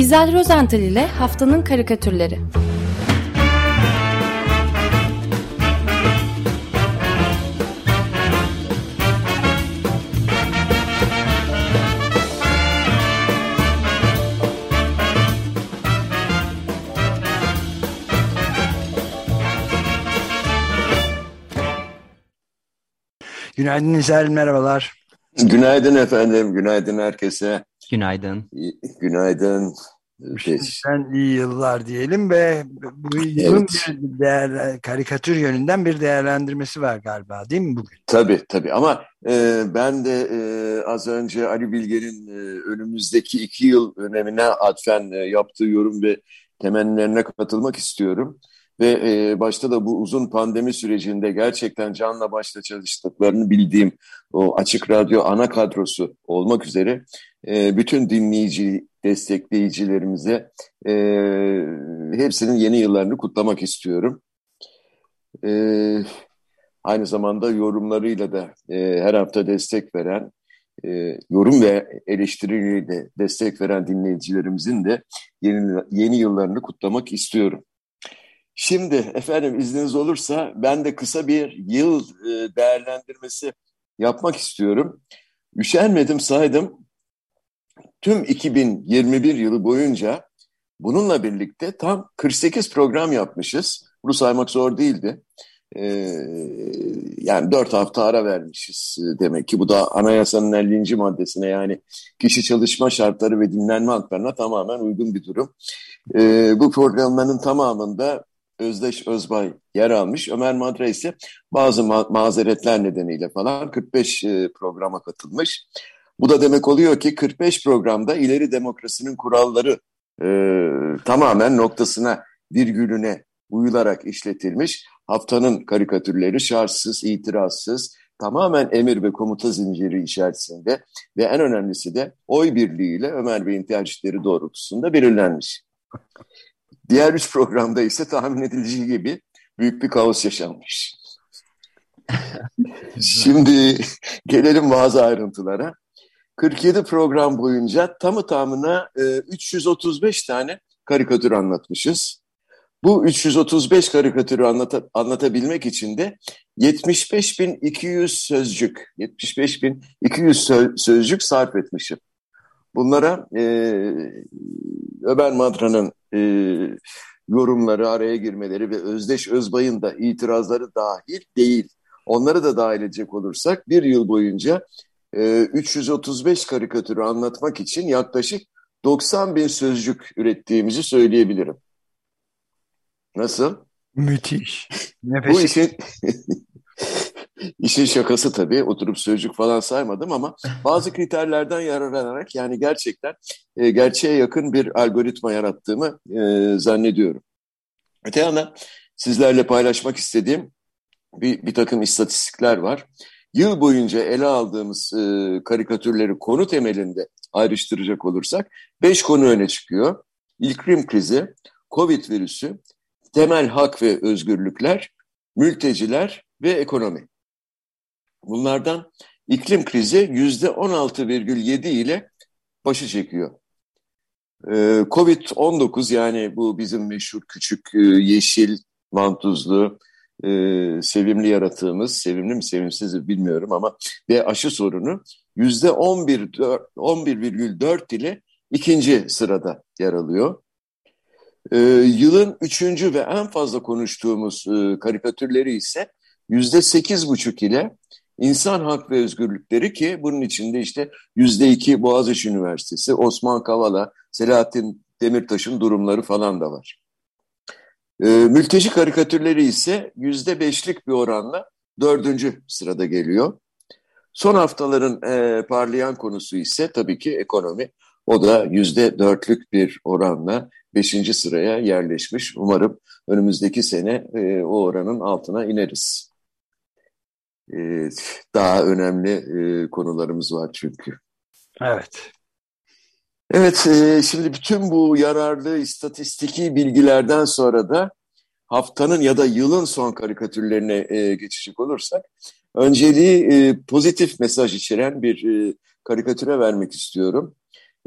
İzel Rozental ile Haftanın Karikatürleri Günaydın İzel, merhabalar. Günaydın efendim, günaydın herkese. Günaydın. Günaydın. Şimdiden iyi yıllar diyelim ve bu yılın evet. bir değer, karikatür yönünden bir değerlendirmesi var galiba değil mi bugün? Tabii tabii ama e, ben de e, az önce Ali Bilge'nin e, önümüzdeki iki yıl önemine atfen e, yaptığı yorum ve temennilerine katılmak istiyorum. Ve e, başta da bu uzun pandemi sürecinde gerçekten canla başla çalıştıklarını bildiğim o Açık Radyo ana kadrosu olmak üzere e, bütün dinleyici, destekleyicilerimize e, hepsinin yeni yıllarını kutlamak istiyorum. E, aynı zamanda yorumlarıyla da e, her hafta destek veren, e, yorum ve eleştiriyle destek veren dinleyicilerimizin de yeni, yeni yıllarını kutlamak istiyorum. Şimdi efendim izniniz olursa ben de kısa bir yıl e, değerlendirmesi yapmak istiyorum. Üşenmedim saydım. Tüm 2021 yılı boyunca bununla birlikte tam 48 program yapmışız. Bunu saymak zor değildi. Ee, yani 4 hafta ara vermişiz demek ki. Bu da anayasanın 50. maddesine yani kişi çalışma şartları ve dinlenme haklarına tamamen uygun bir durum. Ee, bu programların tamamında Özdeş Özbay yer almış. Ömer Madra ise bazı ma mazeretler nedeniyle falan 45 e, programa katılmış. Bu da demek oluyor ki 45 programda ileri demokrasinin kuralları e, tamamen noktasına, virgülüne uyularak işletilmiş. Haftanın karikatürleri şartsız, itirazsız, tamamen emir ve komuta zinciri içerisinde ve en önemlisi de oy birliğiyle Ömer Bey'in tercihleri doğrultusunda belirlenmiş. Diğer üç programda ise tahmin edileceği gibi büyük bir kaos yaşanmış. Şimdi gelelim bazı ayrıntılara. 47 program boyunca tamı tamına e, 335 tane karikatür anlatmışız. Bu 335 karikatürü anlata, anlatabilmek için de 75.200 sözcük, 75.200 sözcük sarf etmişim. Bunlara e, Ömer Madra'nın e, yorumları, araya girmeleri ve Özdeş Özbay'ın da itirazları dahil değil. Onları da dahil edecek olursak bir yıl boyunca e, 335 karikatürü anlatmak için yaklaşık 90 bin sözcük ürettiğimizi söyleyebilirim. Nasıl? Müthiş. Nefes. Bu işin İşin şakası tabii oturup sözcük falan saymadım ama bazı kriterlerden yararlanarak yani gerçekten e, gerçeğe yakın bir algoritma yarattığımı e, zannediyorum. Öte yandan sizlerle paylaşmak istediğim bir, bir takım istatistikler var. Yıl boyunca ele aldığımız e, karikatürleri konu temelinde ayrıştıracak olursak beş konu öne çıkıyor. İklim krizi, Covid virüsü, temel hak ve özgürlükler, mülteciler ve ekonomi. Bunlardan iklim krizi yüzde 16,7 ile başı çekiyor. Ee, Covid-19 yani bu bizim meşhur küçük e, yeşil mantuzlu e, sevimli yaratığımız, sevimli mi sevimsiz mi bilmiyorum ama ve aşı sorunu yüzde 11,4 ile ikinci sırada yer alıyor. Ee, yılın üçüncü ve en fazla konuştuğumuz e, karikatürleri ise yüzde sekiz buçuk ile İnsan hak ve özgürlükleri ki bunun içinde işte yüzde iki Boğaziçi Üniversitesi, Osman Kavala, Selahattin Demirtaş'ın durumları falan da var. E, mülteci karikatürleri ise yüzde beşlik bir oranla dördüncü sırada geliyor. Son haftaların e, parlayan konusu ise tabii ki ekonomi. O da yüzde dörtlük bir oranla beşinci sıraya yerleşmiş. Umarım önümüzdeki sene e, o oranın altına ineriz. Ee, daha önemli e, konularımız var çünkü. Evet. Evet, e, şimdi bütün bu yararlı istatistiki bilgilerden sonra da haftanın ya da yılın son karikatürlerine e, geçecek olursak, önceliği pozitif mesaj içeren bir karikatüre vermek istiyorum.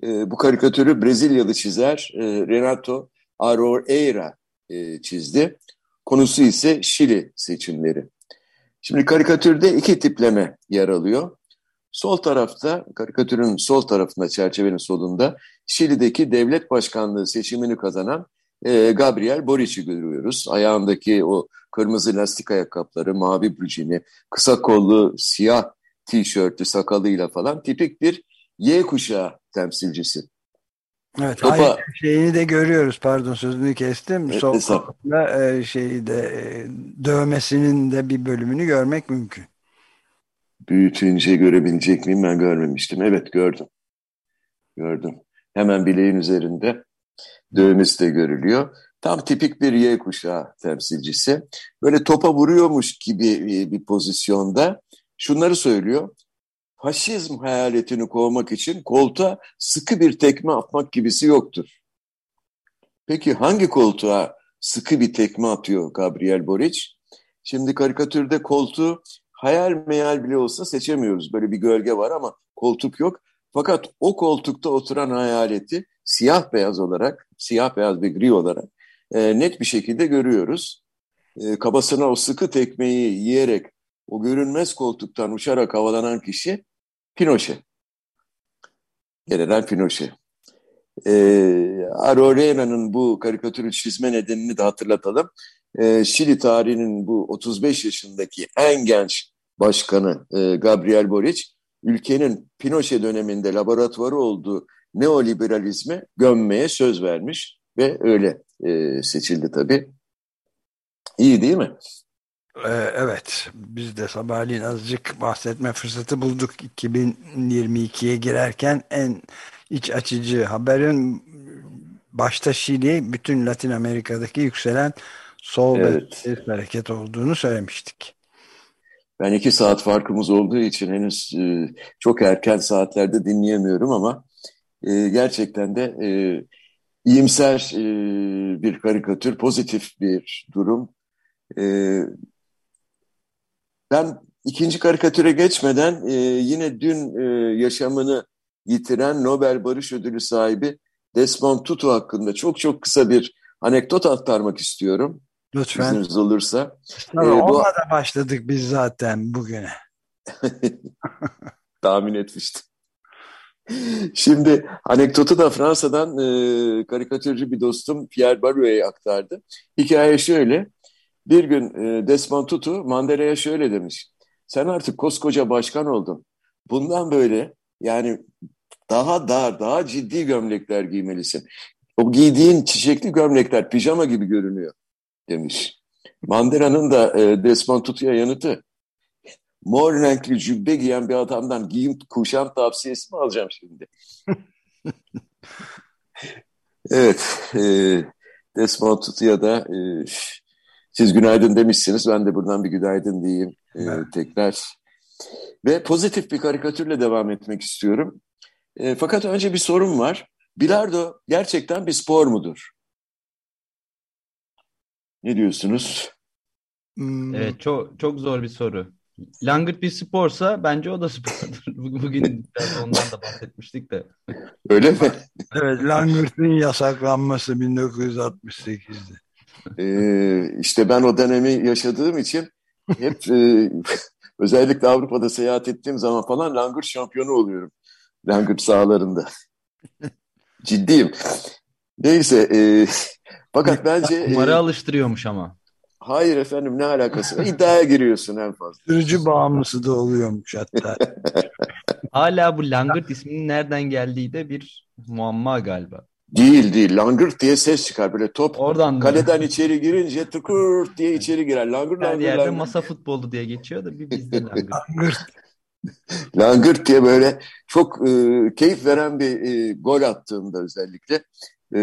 E, bu karikatürü Brezilyalı çizer e, Renato Aroeira e, çizdi. Konusu ise Şili seçimleri. Şimdi karikatürde iki tipleme yer alıyor. Sol tarafta, karikatürün sol tarafında, çerçevenin solunda Şili'deki devlet başkanlığı seçimini kazanan e, Gabriel Boric'i görüyoruz. Ayağındaki o kırmızı lastik ayakkabıları, mavi brücini, kısa kollu siyah tişörtü, sakalıyla falan tipik bir Y kuşağı temsilcisi. Evet, Topa, şeyini de görüyoruz. Pardon sözünü kestim. Evet, tarafında e, şeyi de e, dövmesinin de bir bölümünü görmek mümkün. Büyütünce görebilecek miyim? Ben görmemiştim. Evet gördüm. Gördüm. Hemen bileğin üzerinde dövmesi de görülüyor. Tam tipik bir Y kuşağı temsilcisi. Böyle topa vuruyormuş gibi bir pozisyonda şunları söylüyor. Faşizm hayaletini kovmak için koltuğa sıkı bir tekme atmak gibisi yoktur. Peki hangi koltuğa sıkı bir tekme atıyor Gabriel Boric? Şimdi karikatürde koltuğu hayal meyal bile olsa seçemiyoruz. Böyle bir gölge var ama koltuk yok. Fakat o koltukta oturan hayaleti siyah beyaz olarak, siyah beyaz ve gri olarak e, net bir şekilde görüyoruz. E, kabasına o sıkı tekmeyi yiyerek o görünmez koltuktan uçarak havalanan kişi Pinochet. General Pinochet. E, Aroreira'nın bu karikatürü çizme nedenini de hatırlatalım. E, Şili tarihinin bu 35 yaşındaki en genç başkanı e, Gabriel Boric, ülkenin Pinochet döneminde laboratuvarı olduğu neoliberalizmi gömmeye söz vermiş ve öyle e, seçildi tabii. İyi değil mi? Ee, evet, biz de sabahleyin azıcık bahsetme fırsatı bulduk. 2022'ye girerken en iç açıcı haberin başta Şili, bütün Latin Amerika'daki yükselen sol evet. ve hareket olduğunu söylemiştik. Ben iki saat farkımız olduğu için henüz e, çok erken saatlerde dinleyemiyorum ama e, gerçekten de e, iyimser e, bir karikatür, pozitif bir durum. E, ben ikinci karikatüre geçmeden e, yine dün e, yaşamını yitiren Nobel Barış Ödülü sahibi Desmond Tutu hakkında çok çok kısa bir anekdot aktarmak istiyorum. Lütfen. İzniniz olursa. Ee, bu... da başladık biz zaten bugüne. Tahmin etmiştim. Şimdi anekdotu da Fransa'dan e, karikatürcü bir dostum Pierre Baruet'e aktardı. Hikaye şöyle. Bir gün e, Desmond Tutu Mandela'ya şöyle demiş. Sen artık koskoca başkan oldun. Bundan böyle yani daha dar, daha ciddi gömlekler giymelisin. O giydiğin çiçekli gömlekler pijama gibi görünüyor demiş. Mandela'nın da e, Desmond Tutu'ya yanıtı mor renkli cübbe giyen bir adamdan giyim kuşam tavsiyesi mi alacağım şimdi? evet, e, Desmond Tutu'ya da e, siz günaydın demişsiniz. Ben de buradan bir günaydın diyeyim e, evet. tekrar. Ve pozitif bir karikatürle devam etmek istiyorum. E, fakat önce bir sorum var. Bilardo gerçekten bir spor mudur? Ne diyorsunuz? Hmm. Evet çok çok zor bir soru. Langırt bir sporsa bence o da spordur. Bugün biraz ondan da bahsetmiştik de. Öyle mi? evet Langırt'ın yasaklanması 1968'de. Ee, işte ben o dönemi yaşadığım için hep e, özellikle Avrupa'da seyahat ettiğim zaman falan Langırt şampiyonu oluyorum. Langırt sahalarında. Ciddiyim. Neyse e, fakat bence... Kumara e, alıştırıyormuş ama. Hayır efendim ne alakası var? İddiaya giriyorsun en fazla. Sürücü bağımlısı da oluyormuş hatta. Hala bu Langırt isminin nereden geldiği de bir muamma galiba. Değil değil. Langırt diye ses çıkar. Böyle top Oradan kaleden mı? içeri girince tıkır diye içeri girer. Langırt Her langır, yerde langır. masa futbolu diye geçiyor da bir bizde Langırt. langırt diye böyle çok e, keyif veren bir e, gol attığında özellikle e,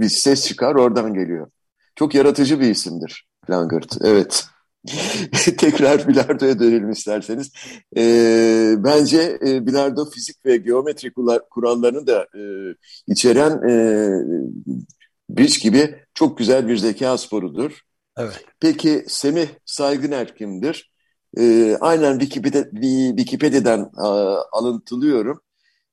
bir ses çıkar oradan geliyor. Çok yaratıcı bir isimdir. Langert, evet. Tekrar bilardoya dönelim isterseniz. E, bence e, bilardo fizik ve geometri kurallarını da e, içeren e, bridge gibi çok güzel bir zeka sporudur. Evet. Peki Semih Saygıner kimdir? E, aynen Wikipedia, Wikipedia'dan a, alıntılıyorum.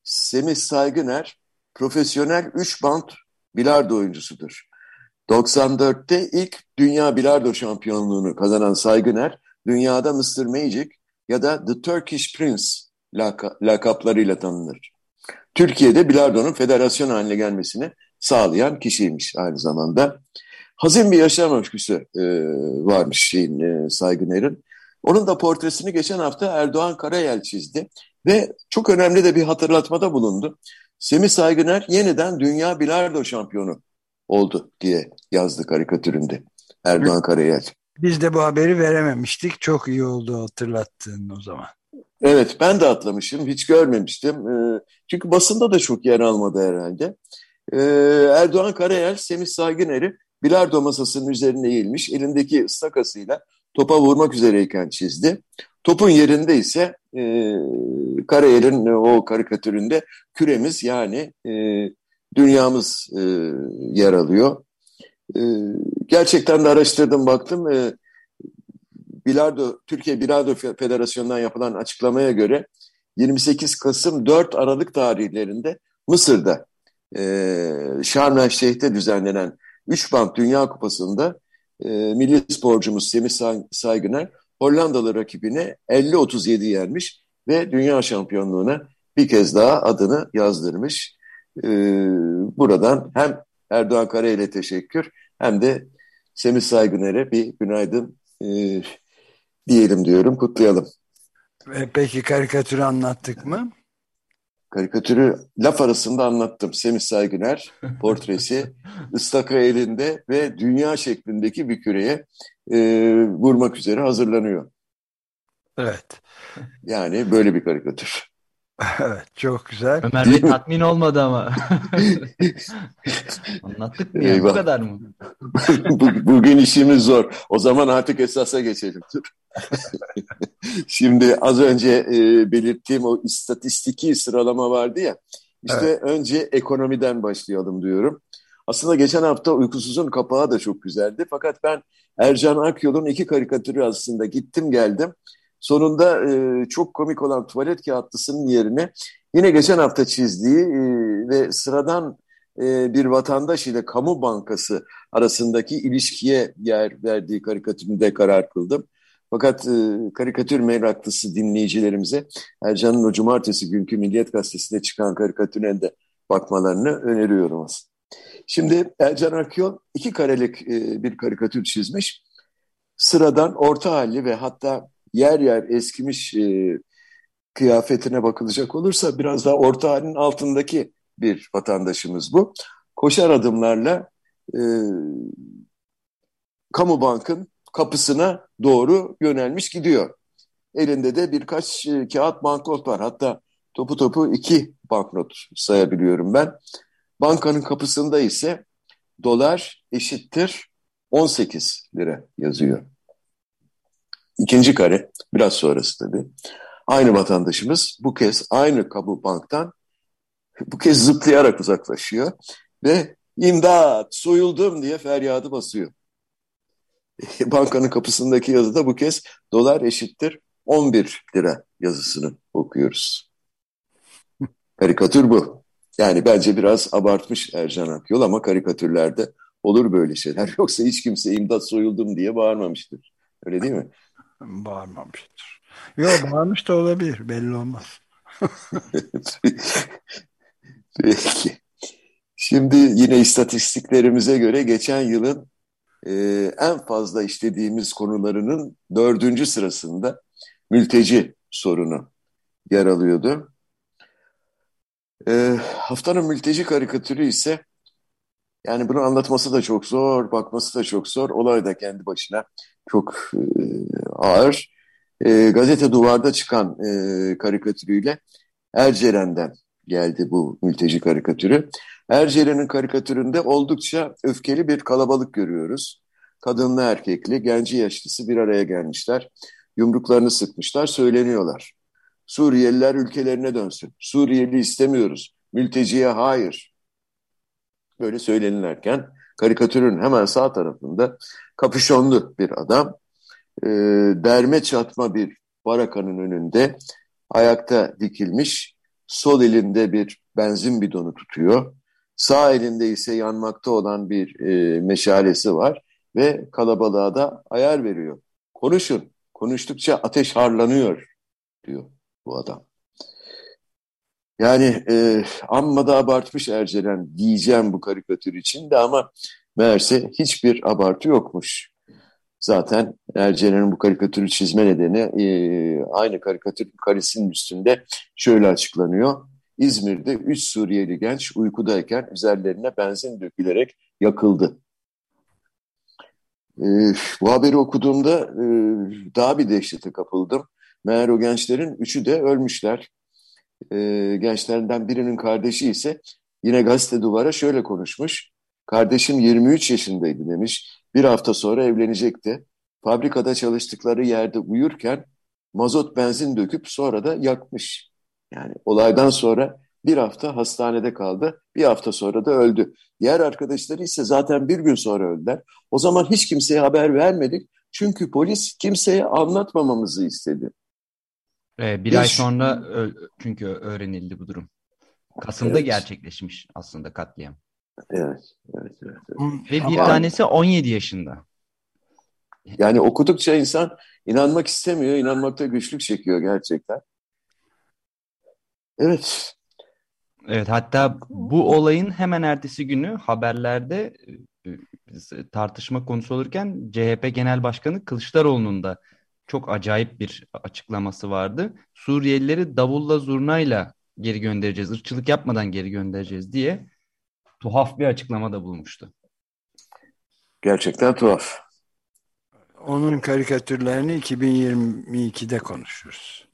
Semih Saygıner profesyonel 3 bant bilardo oyuncusudur. 94'te ilk dünya bilardo şampiyonluğunu kazanan Saygıner, dünyada Mr. Magic ya da The Turkish Prince laka lakaplarıyla tanınır. Türkiye'de bilardonun federasyon haline gelmesini sağlayan kişiymiş aynı zamanda. Hazin bir yaşam öyküsü e, varmış şeyin e, Saygıner'in. Onun da portresini geçen hafta Erdoğan Karayel çizdi ve çok önemli de bir hatırlatmada bulundu. Semih Saygıner yeniden dünya bilardo şampiyonu oldu diye yazdı karikatüründe Erdoğan Karayel. Biz de bu haberi verememiştik. Çok iyi oldu hatırlattığın o zaman. Evet ben de atlamışım. Hiç görmemiştim. Ee, çünkü basında da çok yer almadı herhalde. Ee, Erdoğan Karayel Semih Saygıner'i bilardo masasının üzerine eğilmiş. Elindeki ıstakasıyla topa vurmak üzereyken çizdi. Topun yerinde ise e, Karayel'in o karikatüründe küremiz yani e, dünyamız e, yer alıyor. E, gerçekten de araştırdım baktım. E, Bilardo, Türkiye Bilardo Federasyonu'ndan yapılan açıklamaya göre 28 Kasım 4 Aralık tarihlerinde Mısır'da e, Şarm El Şeyh'te düzenlenen 3 band Dünya Kupası'nda e, milli sporcumuz Semih Saygıner Hollandalı rakibine 50-37 yenmiş ve dünya şampiyonluğuna bir kez daha adını yazdırmış. Ee, buradan hem Erdoğan Karayel'e teşekkür hem de Semih Saygıner'e bir günaydın e, diyelim diyorum, kutlayalım. Peki karikatürü anlattık mı? Karikatürü laf arasında anlattım. Semih Saygıner portresi ıstaka elinde ve dünya şeklindeki bir küreye e, vurmak üzere hazırlanıyor. Evet. Yani böyle bir karikatür. Evet çok güzel. Ömer Bey tatmin olmadı ama. Anlattık mı ya? Bu kadar mı? Bugün işimiz zor. O zaman artık esasa geçelim. Şimdi az önce e, belirttiğim o istatistiki sıralama vardı ya. İşte evet. önce ekonomiden başlayalım diyorum. Aslında geçen hafta Uykusuz'un kapağı da çok güzeldi. Fakat ben Ercan Akyol'un iki karikatürü aslında gittim geldim. Sonunda e, çok komik olan tuvalet kağıtlısının yerine yine geçen hafta çizdiği e, ve sıradan e, bir vatandaş ile kamu bankası arasındaki ilişkiye yer verdiği karikatüründe karar kıldım. Fakat e, karikatür meraklısı dinleyicilerimize Ercan'ın o cumartesi günkü Milliyet Gazetesi'nde çıkan karikatürüne de bakmalarını öneriyorum aslında. Şimdi Ercan Akyol iki karelik e, bir karikatür çizmiş. Sıradan orta halli ve hatta yer yer eskimiş e, kıyafetine bakılacak olursa biraz daha orta halin altındaki bir vatandaşımız bu. Koşar adımlarla e, kamu bankın kapısına doğru yönelmiş gidiyor. Elinde de birkaç e, kağıt banknot var. Hatta topu topu iki banknot sayabiliyorum ben. Bankanın kapısında ise dolar eşittir 18 lira yazıyor. İkinci kare biraz sonrası tabii. Aynı vatandaşımız bu kez aynı kamu banktan bu kez zıplayarak uzaklaşıyor ve imdat soyuldum diye feryadı basıyor. Bankanın kapısındaki yazıda bu kez dolar eşittir 11 lira yazısını okuyoruz. Karikatür bu. Yani bence biraz abartmış Ercan Akyol ama karikatürlerde olur böyle şeyler. Yoksa hiç kimse imdat soyuldum diye bağırmamıştır. Öyle değil mi? Bağırmamıştır. Yok bağırmış da olabilir. Belli olmaz. Peki. Şimdi yine istatistiklerimize göre geçen yılın e, en fazla işlediğimiz konularının dördüncü sırasında mülteci sorunu yer alıyordu. E, haftanın mülteci karikatürü ise yani bunu anlatması da çok zor, bakması da çok zor. Olay da kendi başına çok e, ağır. E, gazete duvarda çıkan e, karikatürüyle Erceren'den geldi bu mülteci karikatürü. Erceren'in karikatüründe oldukça öfkeli bir kalabalık görüyoruz. Kadınlı erkekli, genci yaşlısı bir araya gelmişler. Yumruklarını sıkmışlar, söyleniyorlar. Suriyeliler ülkelerine dönsün. Suriyeli istemiyoruz. Mülteciye hayır. Böyle söylenirken karikatürün hemen sağ tarafında kapüşonlu bir adam e, derme çatma bir barakanın önünde ayakta dikilmiş Sol elinde bir benzin bidonu tutuyor. Sağ elinde ise yanmakta olan bir e, meşalesi var ve kalabalığa da ayar veriyor. Konuşun, konuştukça ateş harlanıyor diyor bu adam. Yani e, amma da abartmış Ercelen diyeceğim bu karikatür içinde ama meğerse hiçbir abartı yokmuş. Zaten Ercelen'in bu karikatürü çizme nedeni e, aynı karikatür karesinin üstünde şöyle açıklanıyor. İzmir'de üç Suriyeli genç uykudayken üzerlerine benzin dökülerek yakıldı. E, bu haberi okuduğumda e, daha bir dehşete kapıldım. Meğer o gençlerin üçü de ölmüşler. E, gençlerinden birinin kardeşi ise yine gazete duvara şöyle konuşmuş. Kardeşim 23 yaşındaydı demiş. Bir hafta sonra evlenecekti. Fabrikada çalıştıkları yerde uyurken mazot benzin döküp sonra da yakmış. Yani olaydan sonra bir hafta hastanede kaldı. Bir hafta sonra da öldü. Diğer arkadaşları ise zaten bir gün sonra öldüler. O zaman hiç kimseye haber vermedik. Çünkü polis kimseye anlatmamamızı istedi. Ee, bir hiç... ay sonra çünkü öğrenildi bu durum. Kasım'da evet. gerçekleşmiş aslında katliam. Evet, evet, evet. evet. Ve bir Ama... tanesi 17 yaşında. Yani okudukça insan inanmak istemiyor, inanmakta güçlük çekiyor gerçekten. Evet. Evet hatta bu olayın hemen ertesi günü haberlerde e, tartışma konusu olurken CHP Genel Başkanı Kılıçdaroğlu'nun da çok acayip bir açıklaması vardı. Suriyelileri davulla zurnayla geri göndereceğiz, ırkçılık yapmadan geri göndereceğiz diye tuhaf bir açıklamada bulmuştu. Gerçekten tuhaf. Onun karikatürlerini 2022'de konuşuruz.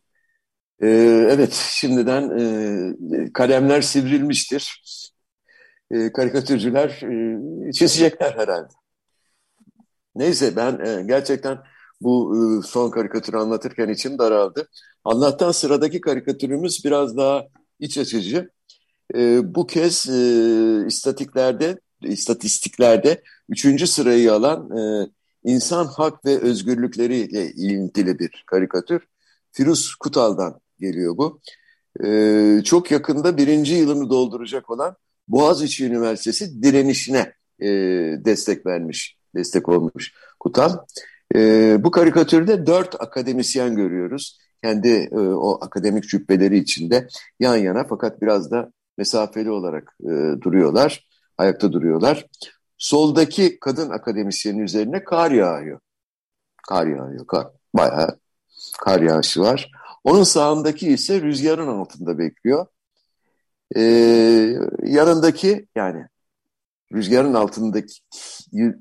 Ee, evet, şimdiden e, kalemler sivrilmiştir. E, karikatürcüler e, çizecekler herhalde. Neyse ben e, gerçekten bu e, son karikatürü anlatırken içim daraldı. Allah'tan sıradaki karikatürümüz biraz daha iç açıcı. E, bu kez e, istatiklerde, istatistiklerde üçüncü sırayı alan e, insan hak ve özgürlükleriyle ilintili bir karikatür. Firuz Kutal'dan geliyor bu. Ee, çok yakında birinci yılını dolduracak olan Boğaziçi Üniversitesi direnişine e, destek vermiş, destek olmuş Kutal. E, bu karikatürde dört akademisyen görüyoruz. Kendi e, o akademik cübbeleri içinde yan yana fakat biraz da mesafeli olarak e, duruyorlar, ayakta duruyorlar. Soldaki kadın akademisyenin üzerine kar yağıyor. Kar yağıyor, kar. Bayağı kar yağışı var. Onun sağındaki ise rüzgarın altında bekliyor. Ee, yanındaki yani rüzgarın altındaki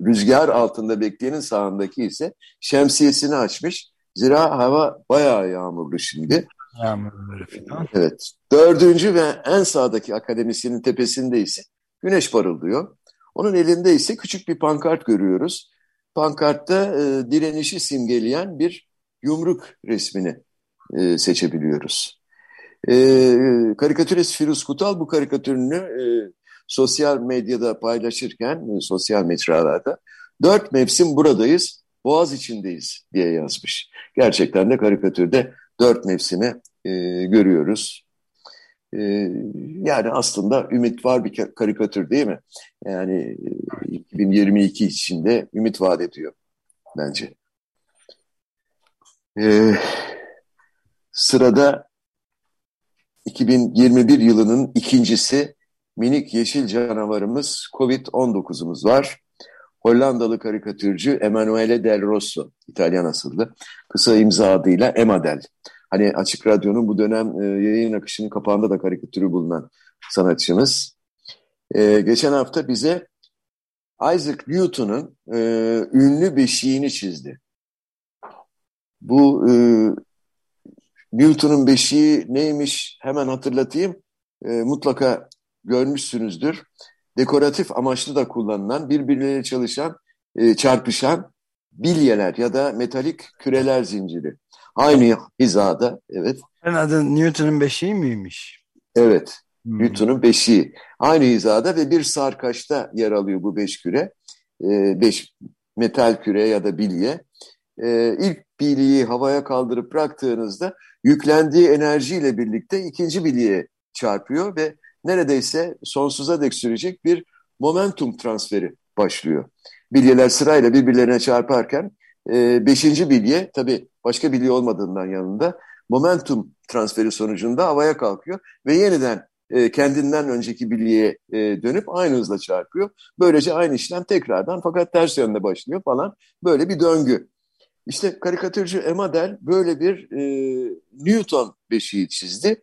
rüzgar altında bekleyenin sağındaki ise şemsiyesini açmış. Zira hava bayağı yağmurlu şimdi. Yağmurlu falan. Evet. Dördüncü ve en sağdaki akademisyenin tepesinde ise güneş parıldıyor. Onun elinde ise küçük bir pankart görüyoruz. Pankartta e, direnişi simgeleyen bir yumruk resmini e, seçebiliyoruz. E, karikatürist Firuz Kutal bu karikatürünü e, sosyal medyada paylaşırken, e, sosyal mecralarda dört mevsim buradayız, boğaz içindeyiz diye yazmış. Gerçekten de karikatürde dört mevsimi e, görüyoruz. E, yani aslında ümit var bir karikatür değil mi? Yani 2022 e, içinde ümit vaat ediyor bence. E, Sırada 2021 yılının ikincisi minik yeşil canavarımız Covid-19'umuz var. Hollandalı karikatürcü Emanuele Del Rosso, İtalyan asıllı, kısa imza adıyla Emadel. Hani Açık Radyo'nun bu dönem e, yayın akışının kapağında da karikatürü bulunan sanatçımız. E, geçen hafta bize Isaac Newton'un e, ünlü beşiğini çizdi. Bu e, Newton'un beşiği neymiş hemen hatırlatayım. E, mutlaka görmüşsünüzdür. Dekoratif amaçlı da kullanılan, birbirleriyle çalışan, e, çarpışan bilyeler ya da metalik küreler zinciri. Aynı hizada, evet. Ben adı Newton'un beşiği miymiş? Evet, hmm. Newton'un beşiği. Aynı hizada ve bir sarkaçta yer alıyor bu beş küre. E, beş metal küre ya da bilye. E, ilk bilyeyi havaya kaldırıp bıraktığınızda yüklendiği enerjiyle birlikte ikinci bilye çarpıyor ve neredeyse sonsuza dek sürecek bir momentum transferi başlıyor. Bilyeler sırayla birbirlerine çarparken e, beşinci bilye tabii başka bilye olmadığından yanında momentum transferi sonucunda havaya kalkıyor ve yeniden e, kendinden önceki bilyeye e, dönüp aynı hızla çarpıyor. Böylece aynı işlem tekrardan fakat ters yönde başlıyor falan böyle bir döngü. İşte karikatürcü Emadel böyle bir e, Newton beşiği çizdi.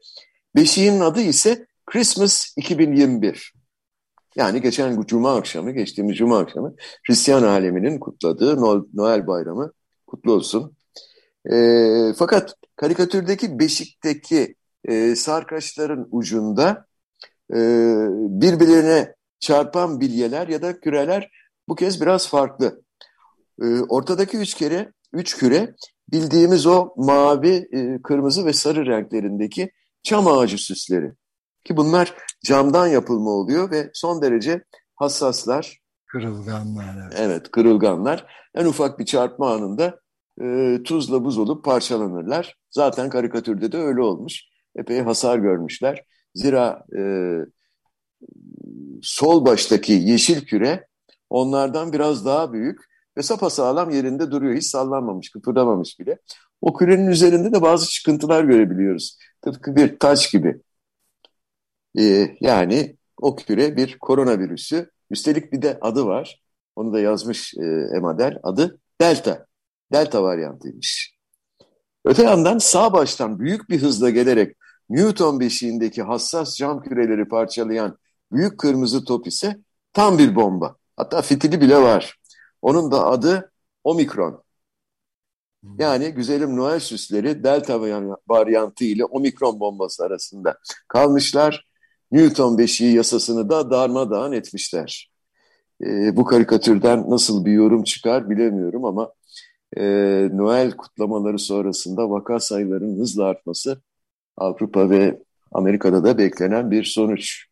Beşiğin adı ise Christmas 2021. Yani geçen Cuma akşamı, geçtiğimiz Cuma akşamı Hristiyan aleminin kutladığı Noel Bayramı kutlu olsun. E, fakat karikatürdeki beşikteki e, sarkaçların ucunda e, birbirine çarpan bilyeler ya da küreler bu kez biraz farklı. E, ortadaki üç kere, üç küre bildiğimiz o mavi, e, kırmızı ve sarı renklerindeki çam ağacı süsleri. Ki bunlar camdan yapılma oluyor ve son derece hassaslar. Kırılganlar. Evet, evet kırılganlar. En ufak bir çarpma anında e, tuzla buz olup parçalanırlar. Zaten karikatürde de öyle olmuş. Epey hasar görmüşler. Zira e, sol baştaki yeşil küre onlardan biraz daha büyük ve sapasağlam yerinde duruyor. Hiç sallanmamış, kıpırdamamış bile. O kürenin üzerinde de bazı çıkıntılar görebiliyoruz. Tıpkı bir taç gibi. Ee, yani o küre bir koronavirüsü. Üstelik bir de adı var. Onu da yazmış e, Emadel. Adı Delta. Delta varyantıymış. Öte yandan sağ baştan büyük bir hızla gelerek Newton beşiğindeki hassas cam küreleri parçalayan büyük kırmızı top ise tam bir bomba. Hatta fitili bile var. Onun da adı Omikron. Yani güzelim Noel süsleri Delta varyantı ile Omikron bombası arasında kalmışlar. Newton beşiği yasasını da darmadağın etmişler. E, bu karikatürden nasıl bir yorum çıkar bilemiyorum ama e, Noel kutlamaları sonrasında vaka sayılarının hızla artması Avrupa ve Amerika'da da beklenen bir sonuç.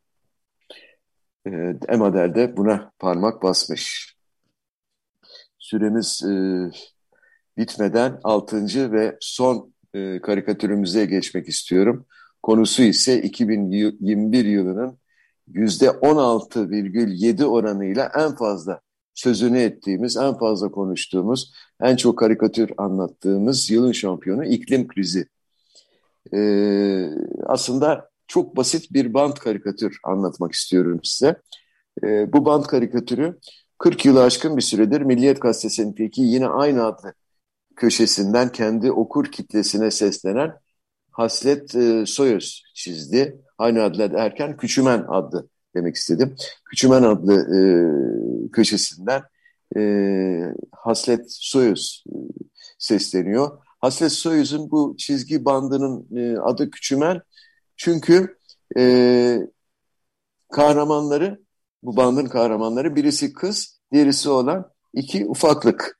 E, Emader de buna parmak basmış. Süremiz e, bitmeden altıncı ve son e, karikatürümüze geçmek istiyorum. Konusu ise 2021 yılının %16,7 oranıyla en fazla sözünü ettiğimiz, en fazla konuştuğumuz, en çok karikatür anlattığımız yılın şampiyonu iklim krizi. Ee, aslında çok basit bir band karikatür anlatmak istiyorum size. Ee, bu band karikatürü 40 yılı aşkın bir süredir Milliyet Gazetesi'ndeki yine aynı adlı köşesinden kendi okur kitlesine seslenen Haslet e, Soyuz çizdi. Aynı adla derken Küçümen adlı demek istedim. Küçümen adlı e, köşesinden e, Haslet Soyuz e, sesleniyor. Haslet Soyuz'un bu çizgi bandının e, adı Küçümen çünkü e, kahramanları, bu bandın kahramanları birisi kız, diğerisi olan iki ufaklık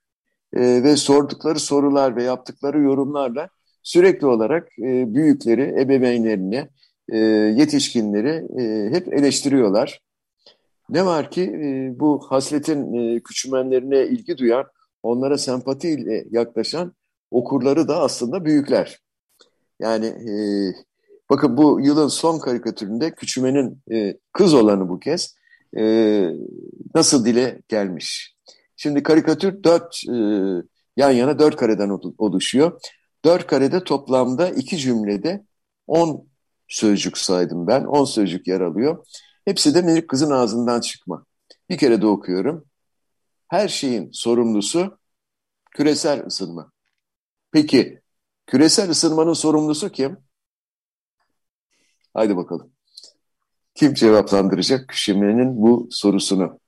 e, ve sordukları sorular ve yaptıkları yorumlarla sürekli olarak e, büyükleri, ebeveynlerini, e, yetişkinleri e, hep eleştiriyorlar. Ne var ki e, bu hasletin e, küçümenlerine ilgi duyan, onlara sempatiyle yaklaşan okurları da aslında büyükler. Yani e, bakın bu yılın son karikatüründe küçümenin e, kız olanı bu kez e, nasıl dile gelmiş. Şimdi karikatür dört e, yan yana dört kareden oluşuyor. Dört karede toplamda iki cümlede on sözcük saydım ben. On sözcük yer alıyor. Hepsi de minik kızın ağzından çıkma. Bir kere de okuyorum. Her şeyin sorumlusu küresel ısınma. Peki küresel ısınmanın sorumlusu kim? Haydi bakalım. Kim cevaplandıracak Küşeme'nin bu sorusunu?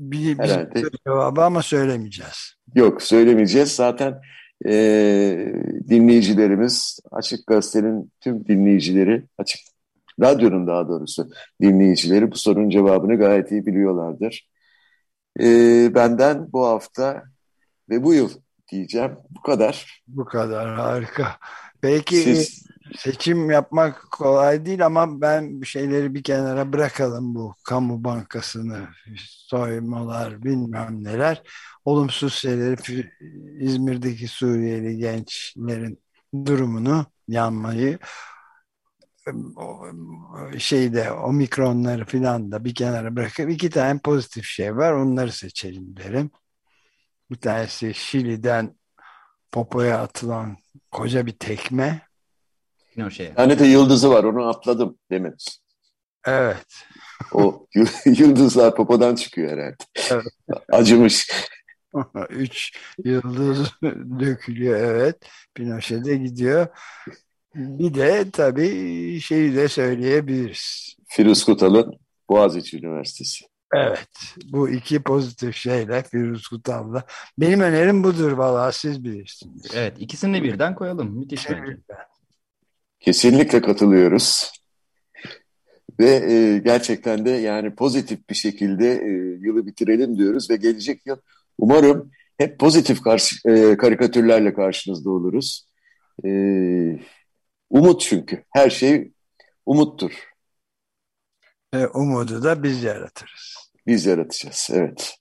Bir, bir cevabı ama söylemeyeceğiz. Yok söylemeyeceğiz. Zaten e, dinleyicilerimiz, Açık Gazete'nin tüm dinleyicileri, Açık Radyo'nun daha doğrusu dinleyicileri bu sorunun cevabını gayet iyi biliyorlardır. E, benden bu hafta ve bu yıl diyeceğim. Bu kadar. Bu kadar harika. Belki Siz... seçim yapmak kolay değil ama ben bir şeyleri bir kenara bırakalım bu kamu bankasını, soymalar bilmem neler. Olumsuz şeyleri İzmir'deki Suriyeli gençlerin durumunu, yanmayı şeyde omikronları filan da bir kenara bırakıp iki tane pozitif şey var. Onları seçelim derim. Bir tanesi Şili'den popoya atılan koca bir tekme. Bir tane de yıldızı var. Onu atladım demin. Evet. O yıldızlar popodan çıkıyor herhalde. Evet. Acımış. Üç yıldız dökülüyor evet. Pinochet'e gidiyor. Bir de tabii şeyi de söyleyebiliriz. Firuz Kutal'ın Boğaziçi Üniversitesi. Evet. Bu iki pozitif şeyle Firuz Kutal'la. Benim önerim budur valla siz bilirsiniz. Evet ikisini birden koyalım. Müthiş bence. Kesinlikle katılıyoruz. Ve e, gerçekten de yani pozitif bir şekilde e, yılı bitirelim diyoruz ve gelecek yıl umarım hep pozitif karşı, e, karikatürlerle karşınızda oluruz. E, umut çünkü. Her şey umuttur. E, umudu da biz yaratırız. Biz yaratacağız, evet.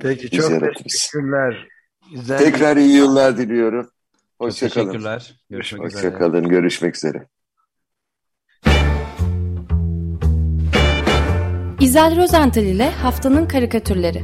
Peki biz çok yaratırız. teşekkürler. Güzel Tekrar iyi yıllar diliyorum. Hoşçakalın. Teşekkürler. Görüşmek Hoşça üzere. Hoşçakalın. Görüşmek üzere. İzel Rozental ile Haftanın Karikatürleri